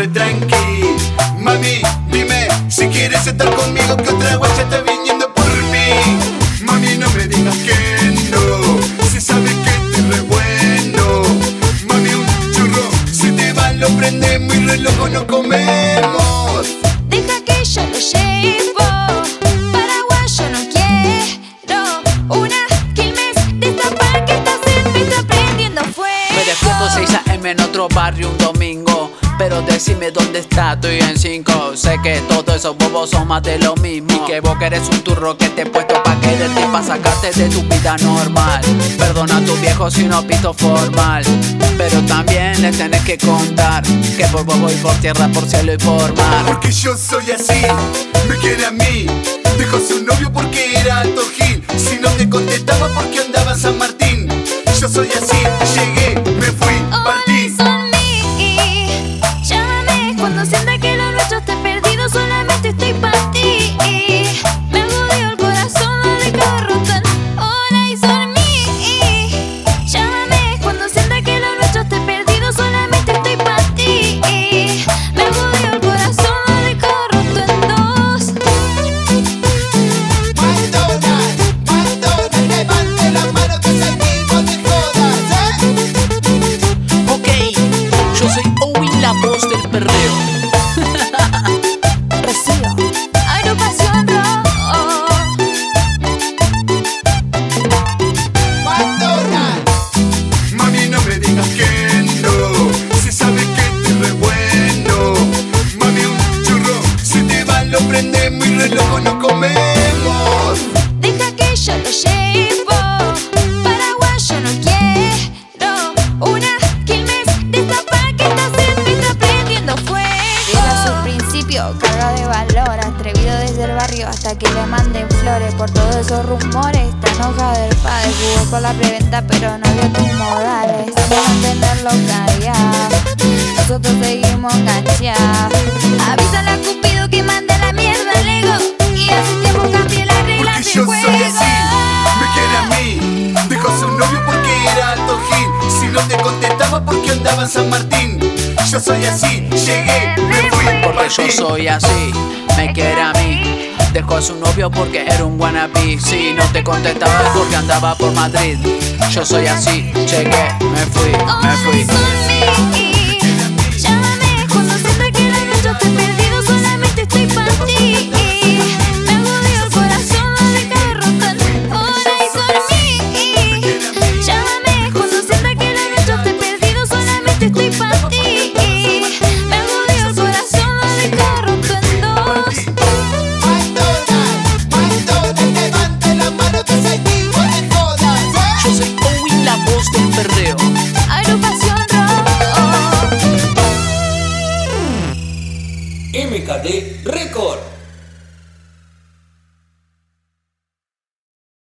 lo re tranqui. Mami, dime si quieres estar conmigo que otra guacha está viniendo por mí. Mami, no me digas que no, si sabes que estoy re bueno. Mami, un churro, si te va lo prendemos y re loco no comemos. Deja que yo lo llevo. Paraguay yo no quiero. Una Quilmes destapa que esta sed me está prendiendo fuego. Me despierto 6 a.m. en otro barrio un domingo. Pero decime dónde está, estoy en 5 Sé que todos esos bobos son más de lo mismo Y que vos querés un turro que te he puesto pa' quererte Pa' sacarte de tu vida normal Perdona a tu viejo si no pisto formal Pero también le tenés que contar Que por vos voy por tierra, por cielo y por mar Porque yo soy así, me quiere a mí. Dejó su novio porque era alto gil. Si no te contestaba porque andaba San Martín. Yo soy así, llegué, Llámame lo prendemos y re loco no comemos. Deja que yo lo llevo. Paraguay yo no quiero. Una Quilmes que esta sed me está prendiendo fuego. A su principio, carga de valor. Atrevido desde el barrio hasta que le manden flores. Por todos esos rumores, está enoja del padre. Jugó con la preventa, pero no vio tus modales. Vamos a mantenerlo callado. Nosotros seguimos enganchados. Avísale a Cupido en San Martín. Yo soy así, llegué, me fui, Porque yo soy así, me quiere a mí. Dejó a su novio porque era un wannabe. Si no te contestaba es porque andaba por Madrid. Yo soy así, llegué, me fui MKT Record.